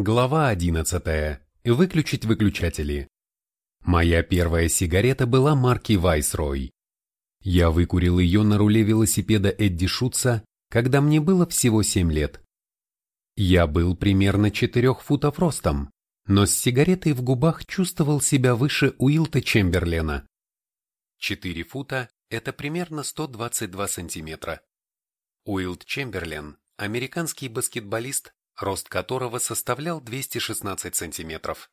Глава 11. Выключить выключатели. Моя первая сигарета была марки Viceroy. Я выкурил ее на руле велосипеда Эдди Шутца, когда мне было всего 7 лет. Я был примерно 4 футов ростом, но с сигаретой в губах чувствовал себя выше Уилта Чемберлена. 4 фута – это примерно 122 сантиметра. Уилт Чемберлен – американский баскетболист, рост которого составлял 216 сантиметров.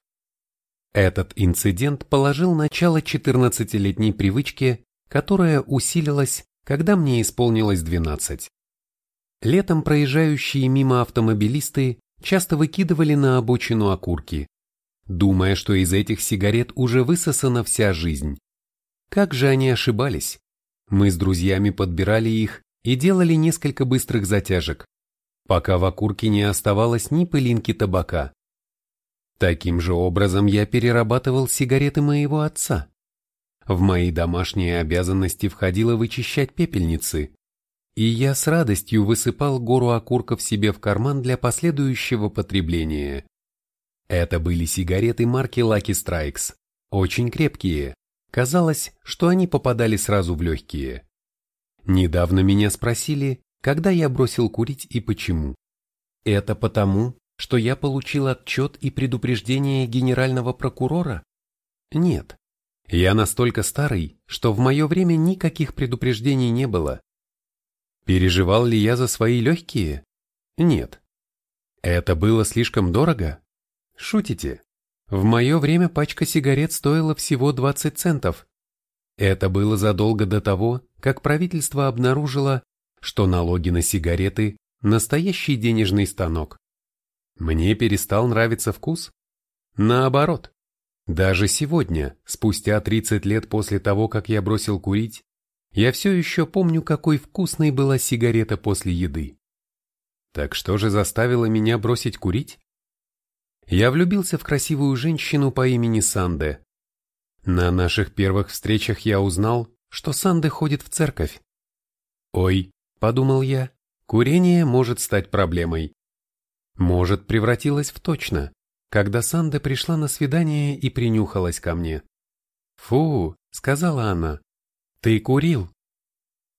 Этот инцидент положил начало 14-летней привычке, которая усилилась, когда мне исполнилось 12. Летом проезжающие мимо автомобилисты часто выкидывали на обочину окурки, думая, что из этих сигарет уже высосана вся жизнь. Как же они ошибались? Мы с друзьями подбирали их и делали несколько быстрых затяжек, пока в окурке не оставалось ни пылинки табака. Таким же образом я перерабатывал сигареты моего отца. В мои домашние обязанности входило вычищать пепельницы, и я с радостью высыпал гору окурков себе в карман для последующего потребления. Это были сигареты марки Lucky Strikes, очень крепкие. Казалось, что они попадали сразу в легкие. Недавно меня спросили, когда я бросил курить и почему. Это потому, что я получил отчет и предупреждение генерального прокурора? Нет. Я настолько старый, что в мое время никаких предупреждений не было. Переживал ли я за свои легкие? Нет. Это было слишком дорого? Шутите? В мое время пачка сигарет стоила всего 20 центов. Это было задолго до того, как правительство обнаружило, что налоги на сигареты – настоящий денежный станок. Мне перестал нравиться вкус? Наоборот. Даже сегодня, спустя 30 лет после того, как я бросил курить, я все еще помню, какой вкусной была сигарета после еды. Так что же заставило меня бросить курить? Я влюбился в красивую женщину по имени Санде. На наших первых встречах я узнал, что Санде ходит в церковь. Ой, подумал я, курение может стать проблемой. Может, превратилось в точно, когда Санда пришла на свидание и принюхалась ко мне. «Фу», — сказала она, — «ты курил».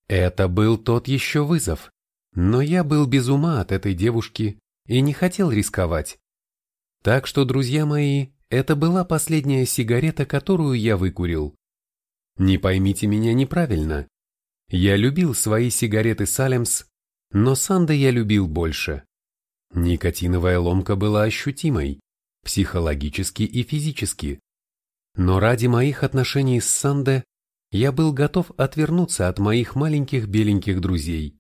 Это был тот еще вызов, но я был без ума от этой девушки и не хотел рисковать. Так что, друзья мои, это была последняя сигарета, которую я выкурил. Не поймите меня неправильно, я любил свои сигареты Салемс, но Санда я любил больше. Никотиновая ломка была ощутимой, психологически и физически. Но ради моих отношений с Санде я был готов отвернуться от моих маленьких беленьких друзей.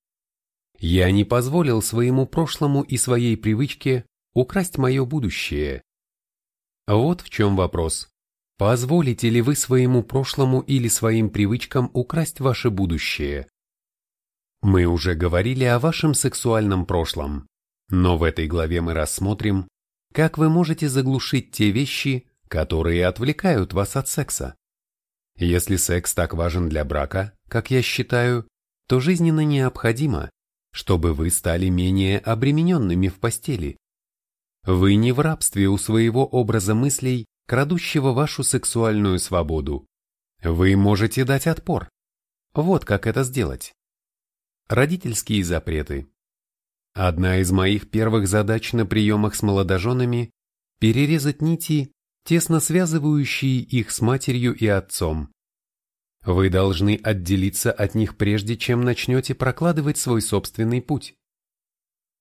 Я не позволил своему прошлому и своей привычке украсть мое будущее. Вот в чем вопрос. Позволите ли вы своему прошлому или своим привычкам украсть ваше будущее? Мы уже говорили о вашем сексуальном прошлом, но в этой главе мы рассмотрим, как вы можете заглушить те вещи, которые отвлекают вас от секса. Если секс так важен для брака, как я считаю, то жизненно необходимо, чтобы вы стали менее обремененными в постели. Вы не в рабстве у своего образа мыслей крадущего вашу сексуальную свободу. Вы можете дать отпор. Вот как это сделать. Родительские запреты. Одна из моих первых задач на приемах с молодоженами – перерезать нити, тесно связывающие их с матерью и отцом. Вы должны отделиться от них прежде, чем начнете прокладывать свой собственный путь.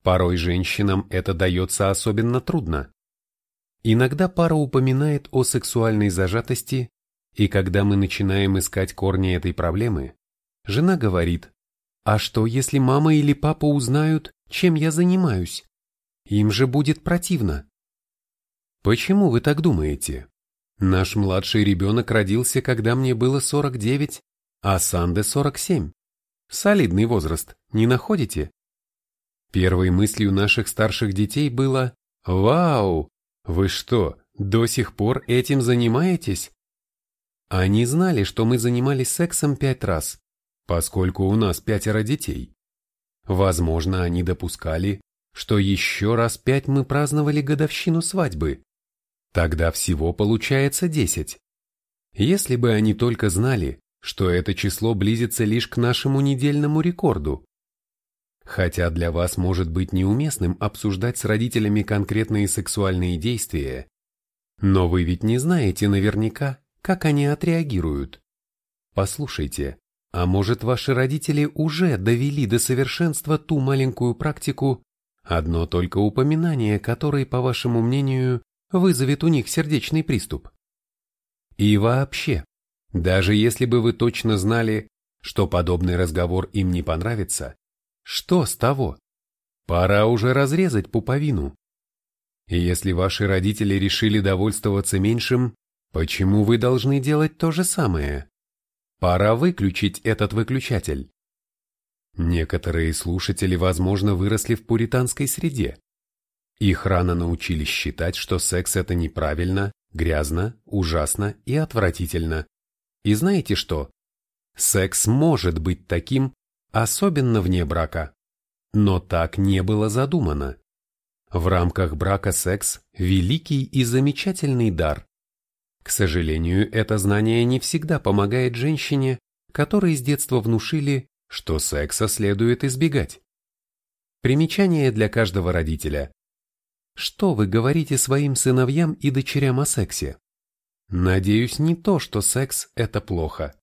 Порой женщинам это дается особенно трудно. Иногда пара упоминает о сексуальной зажатости, и когда мы начинаем искать корни этой проблемы, жена говорит, «А что, если мама или папа узнают, чем я занимаюсь? Им же будет противно». Почему вы так думаете? Наш младший ребенок родился, когда мне было 49, а Санде 47. Солидный возраст, не находите? Первой мыслью наших старших детей было «Вау, вы что, до сих пор этим занимаетесь? Они знали, что мы занимались сексом пять раз, поскольку у нас пятеро детей. Возможно, они допускали, что еще раз пять мы праздновали годовщину свадьбы. Тогда всего получается десять. Если бы они только знали, что это число близится лишь к нашему недельному рекорду. Хотя для вас может быть неуместным обсуждать с родителями конкретные сексуальные действия, но вы ведь не знаете наверняка, как они отреагируют. Послушайте, а может ваши родители уже довели до совершенства ту маленькую практику, одно только упоминание которой, по вашему мнению, вызовет у них сердечный приступ? И вообще, даже если бы вы точно знали, что подобный разговор им не понравится, что с того? Пора уже разрезать пуповину. И если ваши родители решили довольствоваться меньшим, почему вы должны делать то же самое? Пора выключить этот выключатель. Некоторые слушатели, возможно, выросли в пуританской среде. Их рано научились считать, что секс это неправильно, грязно, ужасно и отвратительно. И знаете что? Секс может быть таким, особенно вне брака. Но так не было задумано. В рамках брака секс – великий и замечательный дар. К сожалению, это знание не всегда помогает женщине, которой с детства внушили, что секса следует избегать. Примечание для каждого родителя. Что вы говорите своим сыновьям и дочерям о сексе? Надеюсь, не то, что секс – это плохо.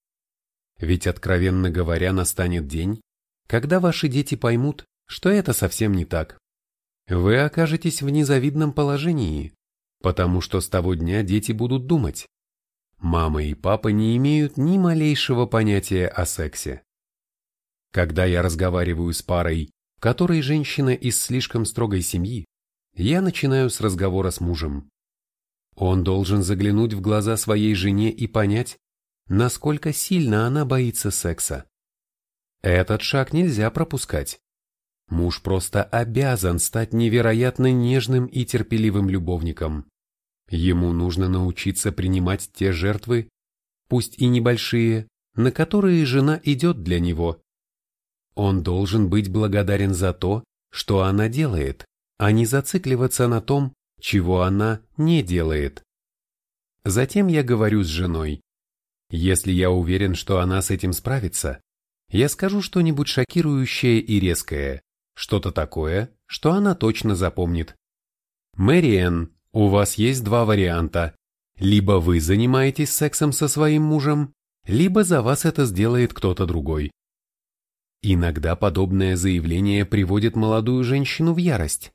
Ведь, откровенно говоря, настанет день, когда ваши дети поймут, что это совсем не так. Вы окажетесь в незавидном положении, потому что с того дня дети будут думать. Мама и папа не имеют ни малейшего понятия о сексе. Когда я разговариваю с парой, в которой женщина из слишком строгой семьи, я начинаю с разговора с мужем. Он должен заглянуть в глаза своей жене и понять, насколько сильно она боится секса. Этот шаг нельзя пропускать. Муж просто обязан стать невероятно нежным и терпеливым любовником. Ему нужно научиться принимать те жертвы, пусть и небольшие, на которые жена идет для него. Он должен быть благодарен за то, что она делает, а не зацикливаться на том, чего она не делает. Затем я говорю с женой. Если я уверен, что она с этим справится, я скажу что-нибудь шокирующее и резкое, что-то такое, что она точно запомнит. Мэриэн, у вас есть два варианта. Либо вы занимаетесь сексом со своим мужем, либо за вас это сделает кто-то другой. Иногда подобное заявление приводит молодую женщину в ярость.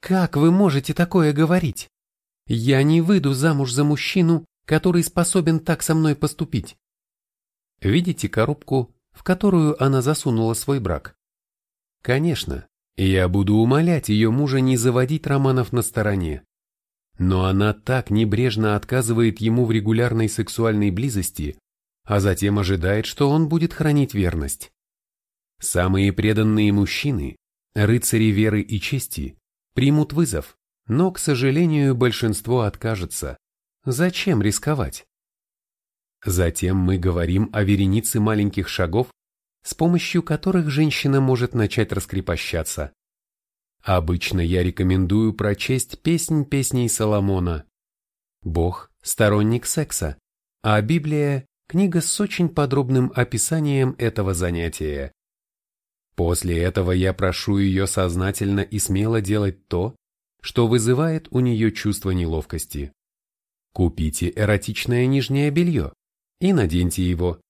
Как вы можете такое говорить? Я не выйду замуж за мужчину, который способен так со мной поступить. Видите коробку, в которую она засунула свой брак? Конечно, я буду умолять ее мужа не заводить романов на стороне. Но она так небрежно отказывает ему в регулярной сексуальной близости, а затем ожидает, что он будет хранить верность. Самые преданные мужчины, рыцари веры и чести, примут вызов, но, к сожалению, большинство откажется. Зачем рисковать? Затем мы говорим о веренице маленьких шагов, с помощью которых женщина может начать раскрепощаться. Обычно я рекомендую прочесть песнь песней Соломона. Бог – сторонник секса, а Библия – книга с очень подробным описанием этого занятия. После этого я прошу ее сознательно и смело делать то, что вызывает у нее чувство неловкости. Купите эротичное нижнее белье и наденьте его.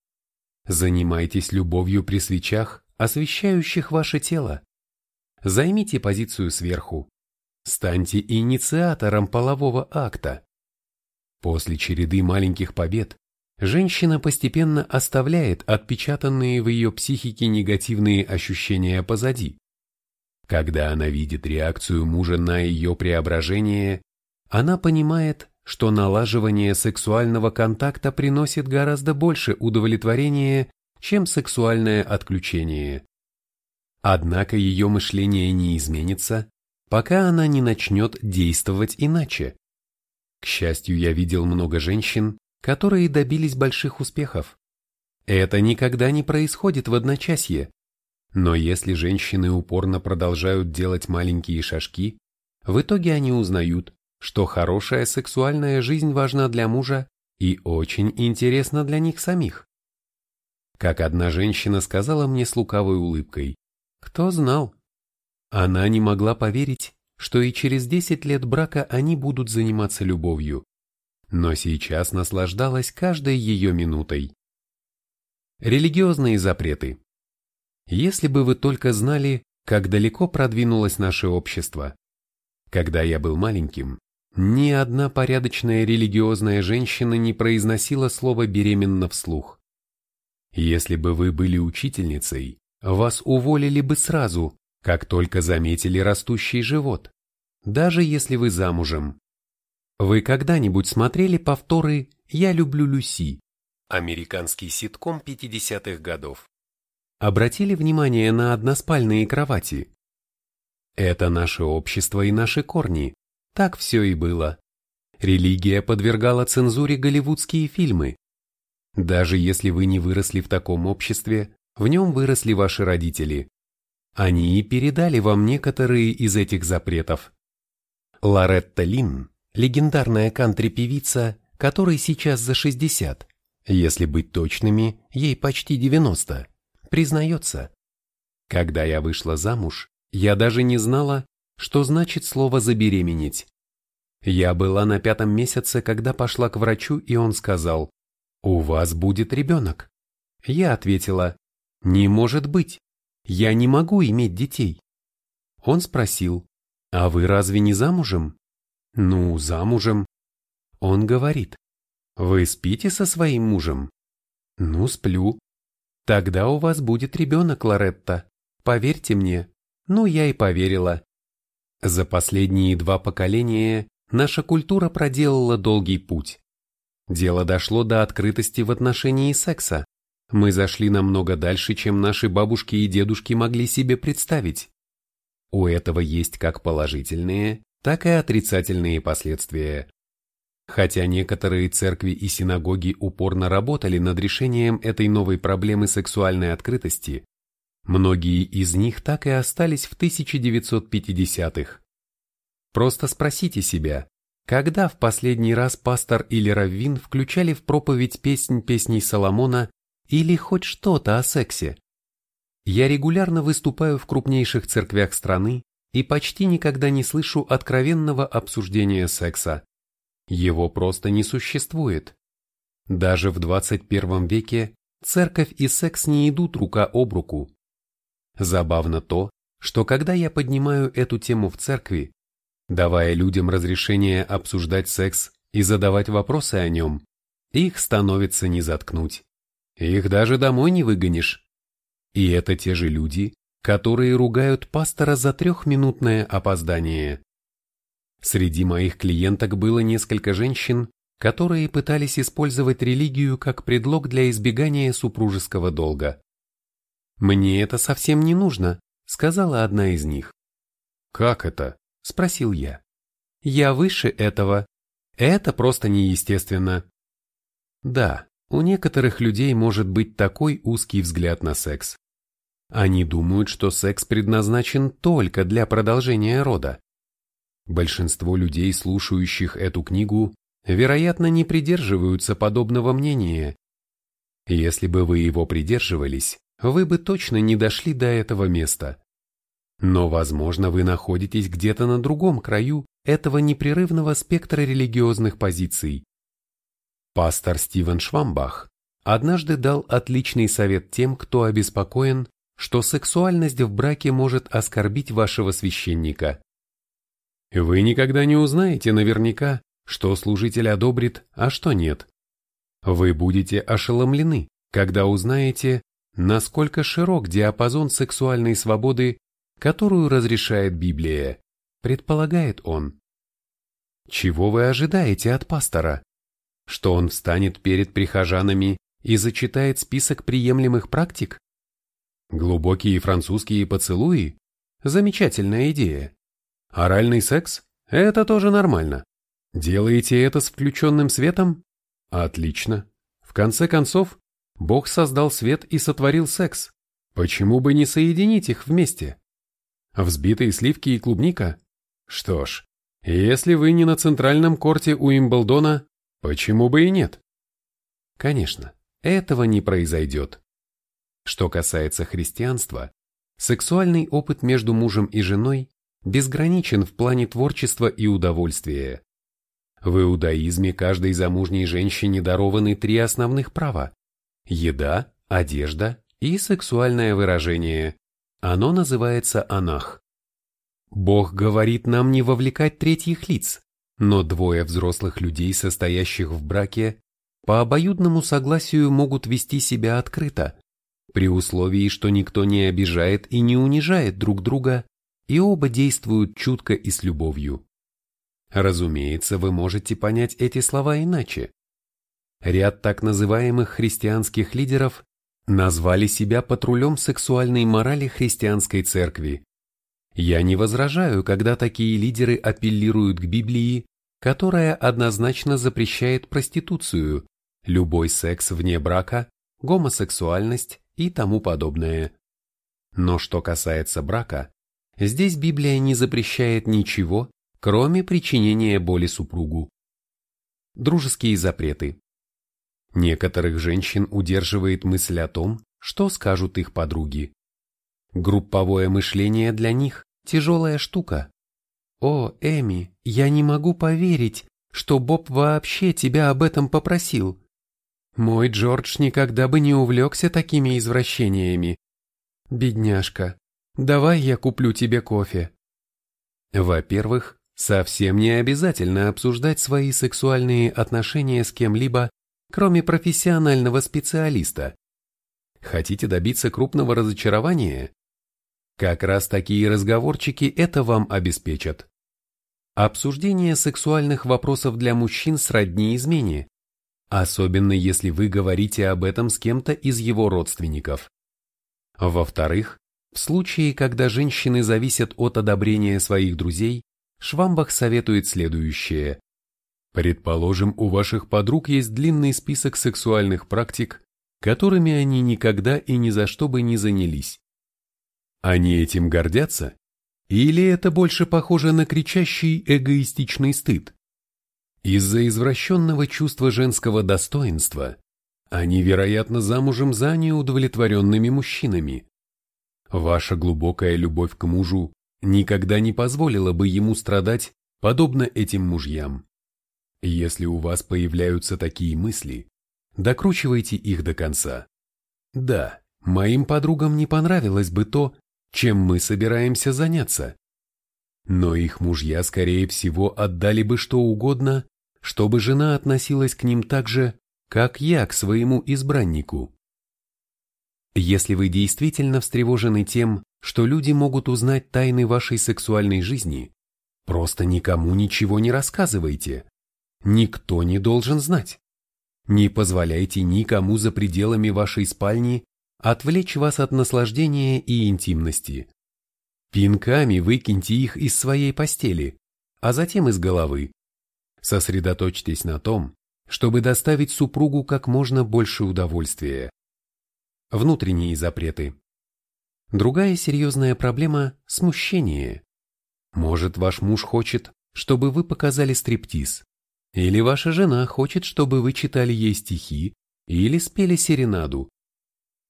Занимайтесь любовью при свечах, освещающих ваше тело. Займите позицию сверху. Станьте инициатором полового акта. После череды маленьких побед женщина постепенно оставляет отпечатанные в ее психике негативные ощущения позади. Когда она видит реакцию мужа на ее преображение, она понимает, что налаживание сексуального контакта приносит гораздо больше удовлетворения, чем сексуальное отключение. Однако ее мышление не изменится, пока она не начнет действовать иначе. К счастью, я видел много женщин, которые добились больших успехов. Это никогда не происходит в одночасье. Но если женщины упорно продолжают делать маленькие шажки, в итоге они узнают, что хорошая сексуальная жизнь важна для мужа и очень интересна для них самих. Как одна женщина сказала мне с лукавой улыбкой, кто знал? Она не могла поверить, что и через 10 лет брака они будут заниматься любовью, но сейчас наслаждалась каждой ее минутой. Религиозные запреты. Если бы вы только знали, как далеко продвинулось наше общество. Когда я был маленьким, ни одна порядочная религиозная женщина не произносила слово «беременна» вслух. Если бы вы были учительницей, вас уволили бы сразу, как только заметили растущий живот, даже если вы замужем. Вы когда-нибудь смотрели повторы «Я люблю Люси»? Американский ситком 50-х годов. Обратили внимание на односпальные кровати? Это наше общество и наши корни. Так все и было. Религия подвергала цензуре голливудские фильмы. Даже если вы не выросли в таком обществе, в нем выросли ваши родители. Они и передали вам некоторые из этих запретов. Лоретта Лин, легендарная кантри-певица, которой сейчас за 60, если быть точными, ей почти 90, признается. Когда я вышла замуж, я даже не знала, что значит слово «забеременеть». Я была на пятом месяце, когда пошла к врачу, и он сказал, «У вас будет ребенок». Я ответила, «Не может быть, я не могу иметь детей». Он спросил, «А вы разве не замужем?» «Ну, замужем». Он говорит, «Вы спите со своим мужем?» «Ну, сплю». «Тогда у вас будет ребенок, Лоретта. Поверьте мне». Ну, я и поверила. За последние два поколения наша культура проделала долгий путь. Дело дошло до открытости в отношении секса. Мы зашли намного дальше, чем наши бабушки и дедушки могли себе представить. У этого есть как положительные, так и отрицательные последствия. Хотя некоторые церкви и синагоги упорно работали над решением этой новой проблемы сексуальной открытости, многие из них так и остались в 1950-х. Просто спросите себя, когда в последний раз пастор или раввин включали в проповедь песнь песней Соломона или хоть что-то о сексе? Я регулярно выступаю в крупнейших церквях страны и почти никогда не слышу откровенного обсуждения секса. Его просто не существует. Даже в 21 веке церковь и секс не идут рука об руку. Забавно то, что когда я поднимаю эту тему в церкви, давая людям разрешение обсуждать секс и задавать вопросы о нем, их становится не заткнуть. Их даже домой не выгонишь. И это те же люди, которые ругают пастора за трехминутное опоздание. Среди моих клиенток было несколько женщин, которые пытались использовать религию как предлог для избегания супружеского долга. «Мне это совсем не нужно», — сказала одна из них. «Как это?» — спросил я. «Я выше этого. Это просто неестественно». Да, у некоторых людей может быть такой узкий взгляд на секс. Они думают, что секс предназначен только для продолжения рода. Большинство людей, слушающих эту книгу, вероятно, не придерживаются подобного мнения. Если бы вы его придерживались, вы бы точно не дошли до этого места. Но, возможно, вы находитесь где-то на другом краю этого непрерывного спектра религиозных позиций. Пастор Стивен Швамбах однажды дал отличный совет тем, кто обеспокоен что сексуальность в браке может оскорбить вашего священника. Вы никогда не узнаете наверняка, что служитель одобрит, а что нет. Вы будете ошеломлены, когда узнаете, насколько широк диапазон сексуальной свободы, которую разрешает Библия, предполагает он. Чего вы ожидаете от пастора? Что он встанет перед прихожанами и зачитает список приемлемых практик? Глубокие французские поцелуи – замечательная идея. Оральный секс – это тоже нормально. Делаете это с включенным светом? Отлично. В конце концов, Бог создал свет и сотворил секс. Почему бы не соединить их вместе? Взбитые сливки и клубника? Что ж, если вы не на центральном корте у Имблдона, почему бы и нет? Конечно, этого не произойдет. Что касается христианства, сексуальный опыт между мужем и женой безграничен в плане творчества и удовольствия. В иудаизме каждой замужней женщине дарованы три основных права – еда, одежда и сексуальное выражение. Оно называется анах. Бог говорит нам не вовлекать третьих лиц, но двое взрослых людей, состоящих в браке, по обоюдному согласию могут вести себя открыто, при условии, что никто не обижает и не унижает друг друга, и оба действуют чутко и с любовью. Разумеется, вы можете понять эти слова иначе. Ряд так называемых христианских лидеров назвали себя патрулем сексуальной морали христианской церкви. Я не возражаю, когда такие лидеры апеллируют к Библии, которая однозначно запрещает проституцию, любой секс вне брака, гомосексуальность и тому подобное. Но что касается брака, здесь Библия не запрещает ничего, кроме причинения боли супругу. Дружеские запреты. Некоторых женщин удерживает мысль о том, что скажут их подруги. Групповое мышление для них – тяжелая штука. «О, Эми, я не могу поверить, что Боб вообще тебя об этом попросил. Мой Джордж никогда бы не увлекся такими извращениями. Бедняжка, давай я куплю тебе кофе». Во-первых, совсем не обязательно обсуждать свои сексуальные отношения с кем-либо кроме профессионального специалиста. Хотите добиться крупного разочарования? Как раз такие разговорчики это вам обеспечат. Обсуждение сексуальных вопросов для мужчин сродни измене, особенно если вы говорите об этом с кем-то из его родственников. Во-вторых, в случае, когда женщины зависят от одобрения своих друзей, Швамбах советует следующее. Предположим, у ваших подруг есть длинный список сексуальных практик, которыми они никогда и ни за что бы не занялись. Они этим гордятся? Или это больше похоже на кричащий эгоистичный стыд? Из-за извращенного чувства женского достоинства они, вероятно, замужем за неудовлетворенными мужчинами. Ваша глубокая любовь к мужу никогда не позволила бы ему страдать, подобно этим мужьям. Если у вас появляются такие мысли, докручивайте их до конца. Да, моим подругам не понравилось бы то, чем мы собираемся заняться. Но их мужья, скорее всего, отдали бы что угодно, чтобы жена относилась к ним так же, как я к своему избраннику. Если вы действительно встревожены тем, что люди могут узнать тайны вашей сексуальной жизни, просто никому ничего не рассказывайте никто не должен знать. Не позволяйте никому за пределами вашей спальни отвлечь вас от наслаждения и интимности. Пинками выкиньте их из своей постели, а затем из головы. Сосредоточьтесь на том, чтобы доставить супругу как можно больше удовольствия. Внутренние запреты. Другая серьезная проблема – смущение. Может, ваш муж хочет, чтобы вы показали стриптиз, или ваша жена хочет, чтобы вы читали ей стихи или спели серенаду.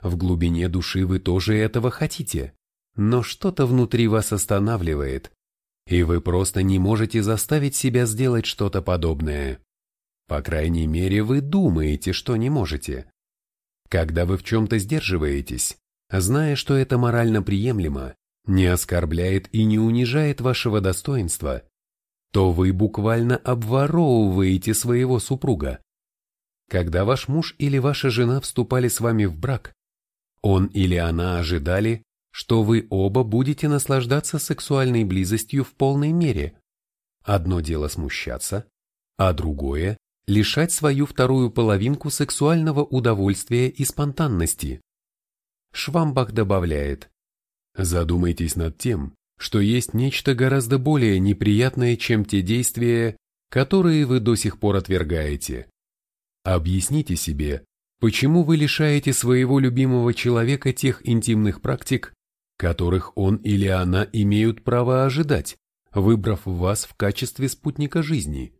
В глубине души вы тоже этого хотите, но что-то внутри вас останавливает, и вы просто не можете заставить себя сделать что-то подобное. По крайней мере, вы думаете, что не можете. Когда вы в чем-то сдерживаетесь, зная, что это морально приемлемо, не оскорбляет и не унижает вашего достоинства, то вы буквально обворовываете своего супруга. Когда ваш муж или ваша жена вступали с вами в брак, он или она ожидали, что вы оба будете наслаждаться сексуальной близостью в полной мере. Одно дело смущаться, а другое – лишать свою вторую половинку сексуального удовольствия и спонтанности. Швамбах добавляет, задумайтесь над тем, что есть нечто гораздо более неприятное, чем те действия, которые вы до сих пор отвергаете. Объясните себе, Почему вы лишаете своего любимого человека тех интимных практик, которых он или она имеют право ожидать, выбрав вас в качестве спутника жизни?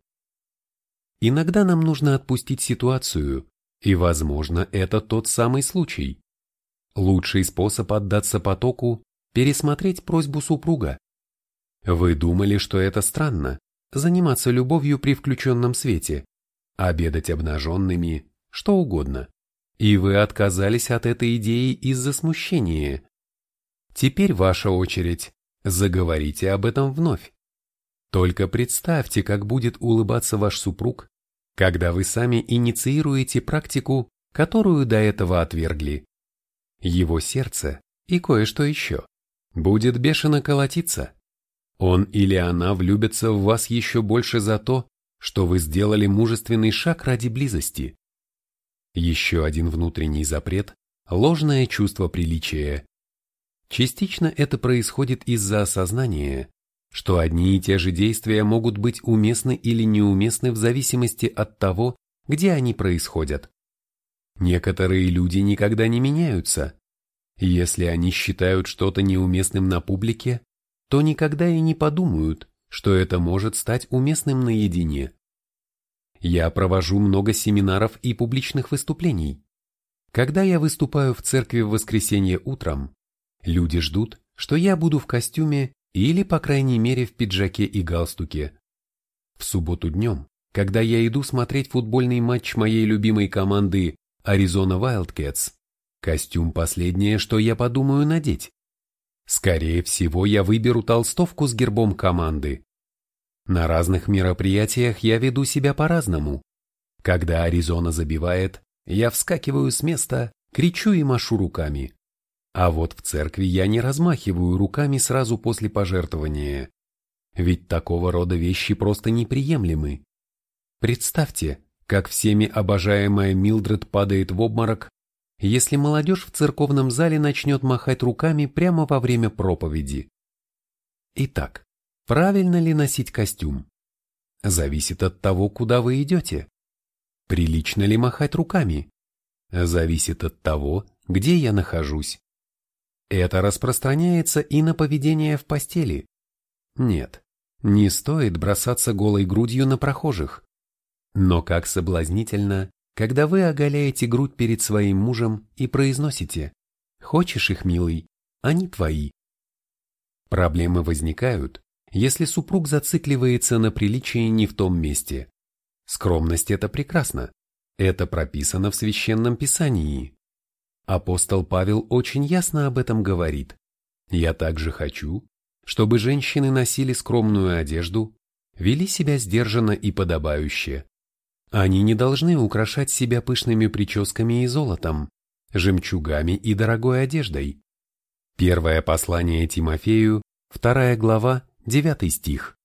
Иногда нам нужно отпустить ситуацию, и, возможно, это тот самый случай. Лучший способ отдаться потоку – пересмотреть просьбу супруга. Вы думали, что это странно – заниматься любовью при включенном свете, обедать обнаженными, что угодно. И вы отказались от этой идеи из-за смущения. Теперь ваша очередь. Заговорите об этом вновь. Только представьте, как будет улыбаться ваш супруг, когда вы сами инициируете практику, которую до этого отвергли. Его сердце и кое-что еще будет бешено колотиться. Он или она влюбятся в вас еще больше за то, что вы сделали мужественный шаг ради близости. Еще один внутренний запрет – ложное чувство приличия. Частично это происходит из-за осознания, что одни и те же действия могут быть уместны или неуместны в зависимости от того, где они происходят. Некоторые люди никогда не меняются. Если они считают что-то неуместным на публике, то никогда и не подумают, что это может стать уместным наедине. Я провожу много семинаров и публичных выступлений. Когда я выступаю в церкви в воскресенье утром, люди ждут, что я буду в костюме или, по крайней мере, в пиджаке и галстуке. В субботу днем, когда я иду смотреть футбольный матч моей любимой команды Arizona Wildcats, костюм последнее, что я подумаю надеть. Скорее всего, я выберу толстовку с гербом команды. На разных мероприятиях я веду себя по-разному. Когда Аризона забивает, я вскакиваю с места, кричу и машу руками. А вот в церкви я не размахиваю руками сразу после пожертвования. Ведь такого рода вещи просто неприемлемы. Представьте, как всеми обожаемая Милдред падает в обморок, если молодежь в церковном зале начнет махать руками прямо во время проповеди. Итак, Правильно ли носить костюм? Зависит от того, куда вы идете. Прилично ли махать руками? Зависит от того, где я нахожусь. Это распространяется и на поведение в постели. Нет, не стоит бросаться голой грудью на прохожих. Но как соблазнительно, когда вы оголяете грудь перед своим мужем и произносите «Хочешь их, милый, они твои». Проблемы возникают, если супруг зацикливается на приличии не в том месте. Скромность – это прекрасно. Это прописано в Священном Писании. Апостол Павел очень ясно об этом говорит. «Я также хочу, чтобы женщины носили скромную одежду, вели себя сдержанно и подобающе. Они не должны украшать себя пышными прическами и золотом, жемчугами и дорогой одеждой. Первое послание Тимофею, вторая глава, Девятый стих.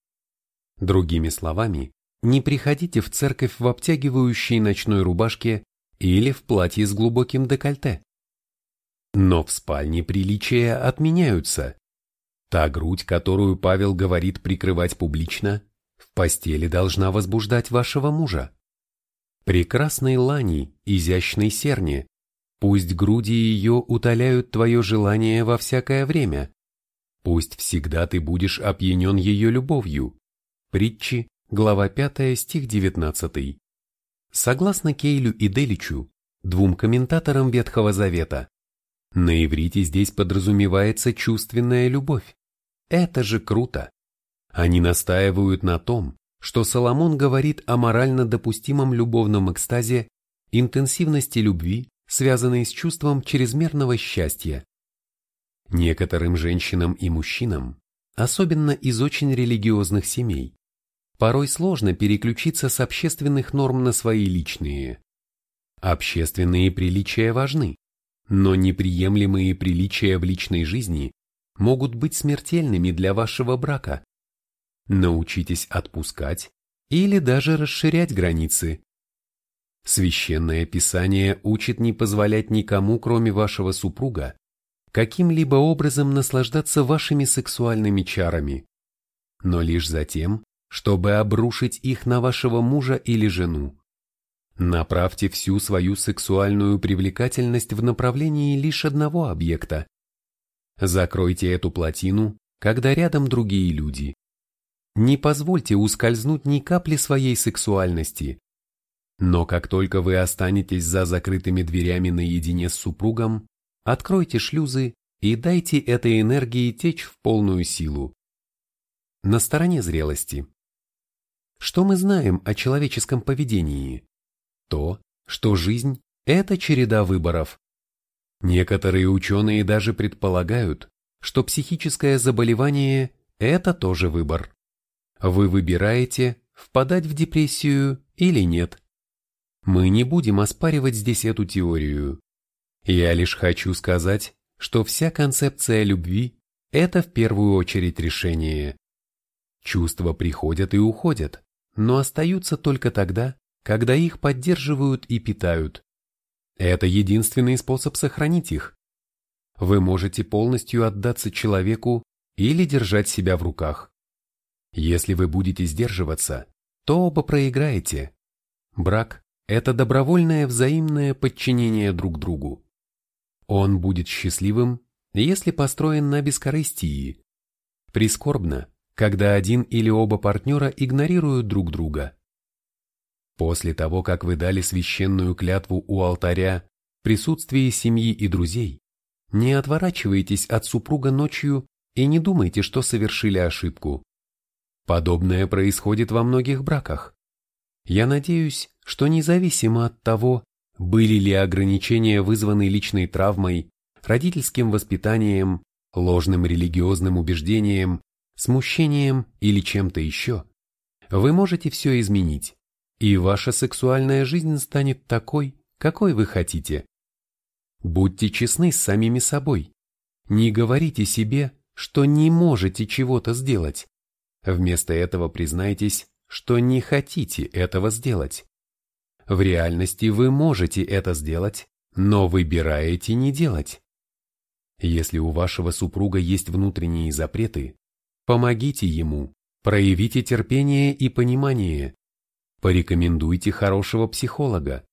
Другими словами, не приходите в церковь в обтягивающей ночной рубашке или в платье с глубоким декольте. Но в спальне приличия отменяются. Та грудь, которую Павел говорит прикрывать публично, в постели должна возбуждать вашего мужа. Прекрасной лани, изящной серне, пусть груди ее утоляют твое желание во всякое время, Пусть всегда ты будешь опьянен ее любовью. Притчи, глава 5, стих 19. Согласно Кейлю и Деличу, двум комментаторам Ветхого Завета, на иврите здесь подразумевается чувственная любовь. Это же круто. Они настаивают на том, что Соломон говорит о морально допустимом любовном экстазе, интенсивности любви, связанной с чувством чрезмерного счастья. Некоторым женщинам и мужчинам, особенно из очень религиозных семей, порой сложно переключиться с общественных норм на свои личные. Общественные приличия важны, но неприемлемые приличия в личной жизни могут быть смертельными для вашего брака. Научитесь отпускать или даже расширять границы. Священное Писание учит не позволять никому, кроме вашего супруга, каким-либо образом наслаждаться вашими сексуальными чарами, но лишь за тем, чтобы обрушить их на вашего мужа или жену. Направьте всю свою сексуальную привлекательность в направлении лишь одного объекта. Закройте эту плотину, когда рядом другие люди. Не позвольте ускользнуть ни капли своей сексуальности. Но как только вы останетесь за закрытыми дверями наедине с супругом, откройте шлюзы и дайте этой энергии течь в полную силу. На стороне зрелости. Что мы знаем о человеческом поведении? То, что жизнь – это череда выборов. Некоторые ученые даже предполагают, что психическое заболевание – это тоже выбор. Вы выбираете, впадать в депрессию или нет. Мы не будем оспаривать здесь эту теорию. Я лишь хочу сказать, что вся концепция любви – это в первую очередь решение. Чувства приходят и уходят, но остаются только тогда, когда их поддерживают и питают. Это единственный способ сохранить их. Вы можете полностью отдаться человеку или держать себя в руках. Если вы будете сдерживаться, то оба проиграете. Брак – это добровольное взаимное подчинение друг другу. Он будет счастливым, если построен на бескорыстии. Прискорбно, когда один или оба партнера игнорируют друг друга. После того, как вы дали священную клятву у алтаря в присутствии семьи и друзей, не отворачивайтесь от супруга ночью и не думайте, что совершили ошибку. Подобное происходит во многих браках. Я надеюсь, что независимо от того, были ли ограничения вызваны личной травмой, родительским воспитанием, ложным религиозным убеждением, смущением или чем-то еще, вы можете все изменить, и ваша сексуальная жизнь станет такой, какой вы хотите. Будьте честны с самими собой. Не говорите себе, что не можете чего-то сделать. Вместо этого признайтесь, что не хотите этого сделать. В реальности вы можете это сделать, но выбираете не делать. Если у вашего супруга есть внутренние запреты, Помогите ему, проявите терпение и понимание. Порекомендуйте хорошего психолога.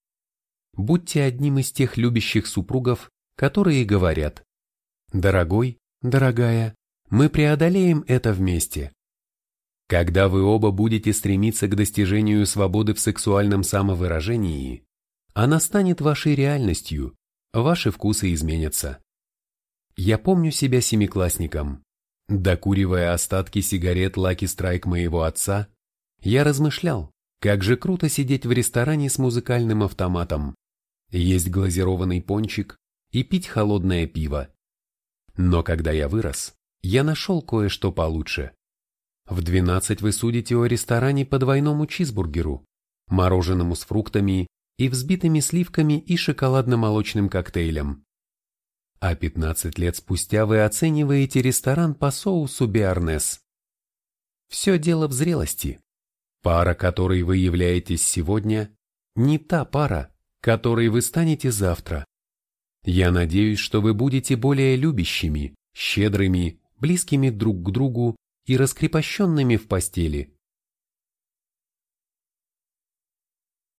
Будьте одним из тех любящих супругов, которые говорят «Дорогой, дорогая, мы преодолеем это вместе». Когда вы оба будете стремиться к достижению свободы в сексуальном самовыражении, она станет вашей реальностью, ваши вкусы изменятся. Я помню себя семиклассником. Докуривая остатки сигарет Lucky Strike моего отца, я размышлял, как же круто сидеть в ресторане с музыкальным автоматом, есть глазированный пончик и пить холодное пиво. Но когда я вырос, я нашел кое-что получше. В 12 вы судите о ресторане по двойному чизбургеру, мороженому с фруктами и взбитыми сливками и шоколадно-молочным коктейлем а 15 лет спустя вы оцениваете ресторан по соусу биарнес. Все дело в зрелости. Пара, которой вы являетесь сегодня, не та пара, которой вы станете завтра. Я надеюсь, что вы будете более любящими, щедрыми, близкими друг к другу и раскрепощенными в постели.